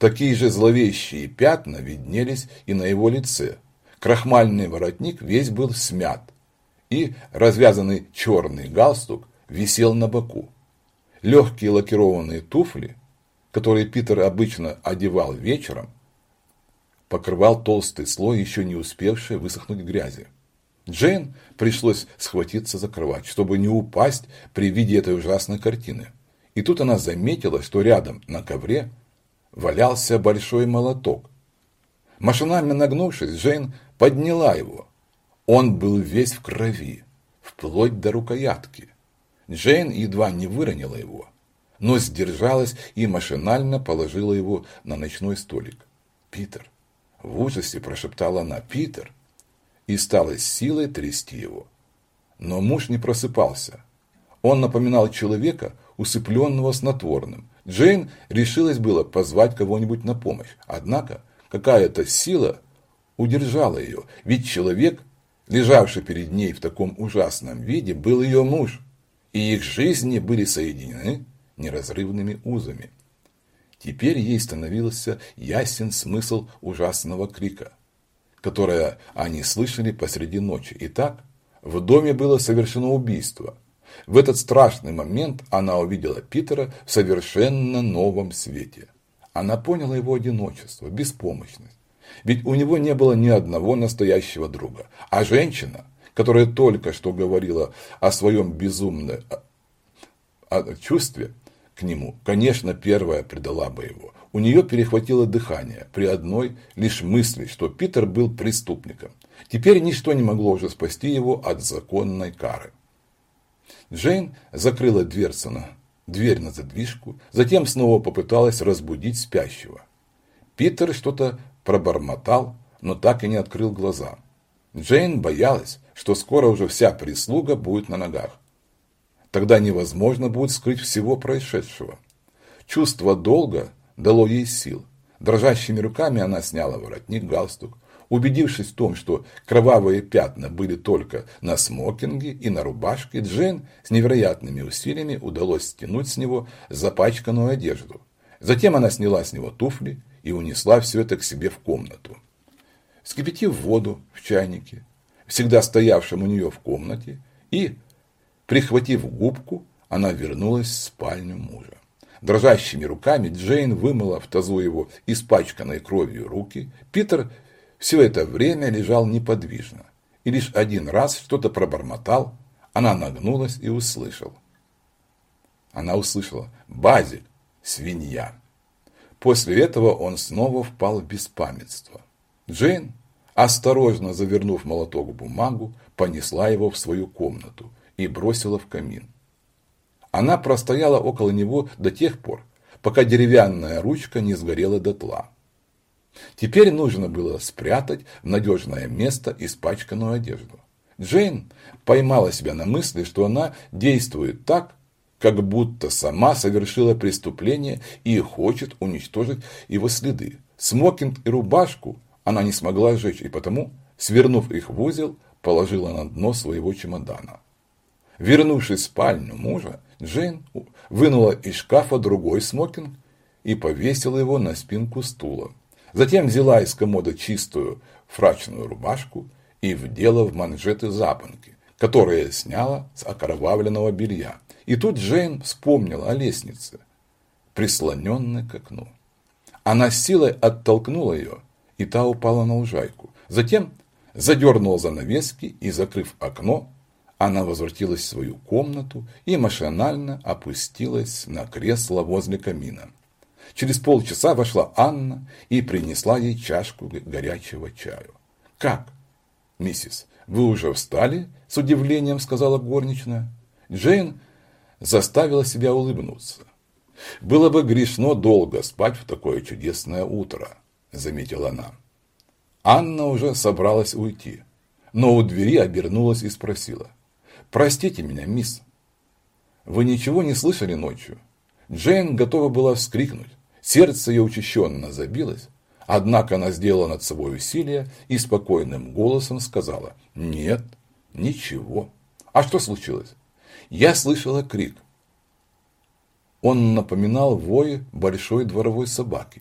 Такие же зловещие пятна виднелись и на его лице. Крахмальный воротник весь был смят, и развязанный черный галстук висел на боку. Легкие лакированные туфли, которые Питер обычно одевал вечером, покрывал толстый слой еще не успевшей высохнуть грязи. Джейн пришлось схватиться за кровать, чтобы не упасть при виде этой ужасной картины. И тут она заметила, что рядом на ковре валялся большой молоток. Машинально нагнувшись, Джейн подняла его. Он был весь в крови, вплоть до рукоятки. Джейн едва не выронила его, но сдержалась и машинально положила его на ночной столик. «Питер!» – в ужасе прошептала она. «Питер!» и стала с силой трясти его. Но муж не просыпался. Он напоминал человека, усыпленного снотворным. Джейн решилась было позвать кого-нибудь на помощь. Однако какая-то сила удержала ее, ведь человек, лежавший перед ней в таком ужасном виде, был ее муж, и их жизни были соединены неразрывными узами. Теперь ей становился ясен смысл ужасного крика которое они слышали посреди ночи. Итак, в доме было совершено убийство. В этот страшный момент она увидела Питера в совершенно новом свете. Она поняла его одиночество, беспомощность. Ведь у него не было ни одного настоящего друга. А женщина, которая только что говорила о своем безумном чувстве к нему, конечно, первая предала бы его. У нее перехватило дыхание при одной лишь мысли, что Питер был преступником. Теперь ничто не могло уже спасти его от законной кары. Джейн закрыла дверцу на, дверь на задвижку, затем снова попыталась разбудить спящего. Питер что-то пробормотал, но так и не открыл глаза. Джейн боялась, что скоро уже вся прислуга будет на ногах. Тогда невозможно будет скрыть всего происшедшего. Чувство долга дало ей сил. Дрожащими руками она сняла воротник, галстук. Убедившись в том, что кровавые пятна были только на смокинге и на рубашке, Джейн с невероятными усилиями удалось стянуть с него запачканную одежду. Затем она сняла с него туфли и унесла все это к себе в комнату. Вскипятив воду в чайнике, всегда стоявшем у нее в комнате, и, прихватив губку, она вернулась в спальню мужа. Дрожащими руками Джейн вымыла в тазу его испачканной кровью руки. Питер все это время лежал неподвижно. И лишь один раз что-то пробормотал. Она нагнулась и услышала. Она услышала «Базик, свинья». После этого он снова впал в беспамятство. Джейн, осторожно завернув молоток в бумагу, понесла его в свою комнату и бросила в камин. Она простояла около него до тех пор, пока деревянная ручка не сгорела дотла. Теперь нужно было спрятать в надежное место испачканную одежду. Джейн поймала себя на мысли, что она действует так, как будто сама совершила преступление и хочет уничтожить его следы. Смокинг и рубашку она не смогла сжечь, и потому, свернув их в узел, положила на дно своего чемодана. Вернувшись в спальню мужа, Джейн вынула из шкафа другой смокинг и повесила его на спинку стула. Затем взяла из комода чистую фрачную рубашку и вдела в манжеты запонки, которые сняла с окровавленного белья. И тут Джейн вспомнила о лестнице, прислоненной к окну. Она силой оттолкнула ее, и та упала на лужайку. Затем задернула занавески и, закрыв окно, она возвратилась в свою комнату и машинально опустилась на кресло возле камина. Через полчаса вошла Анна и принесла ей чашку горячего чаю. «Как, миссис, вы уже встали?» – с удивлением сказала горничная. Джейн заставила себя улыбнуться. «Было бы грешно долго спать в такое чудесное утро», – заметила она. Анна уже собралась уйти, но у двери обернулась и спросила – «Простите меня, мисс. Вы ничего не слышали ночью?» Джейн готова была вскрикнуть. Сердце ее учащенно забилось. Однако она сделала над собой усилие и спокойным голосом сказала «Нет, ничего». «А что случилось?» «Я слышала крик». Он напоминал вой большой дворовой собаки.